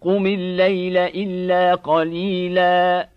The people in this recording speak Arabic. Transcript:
قم الليل إلا قليلاً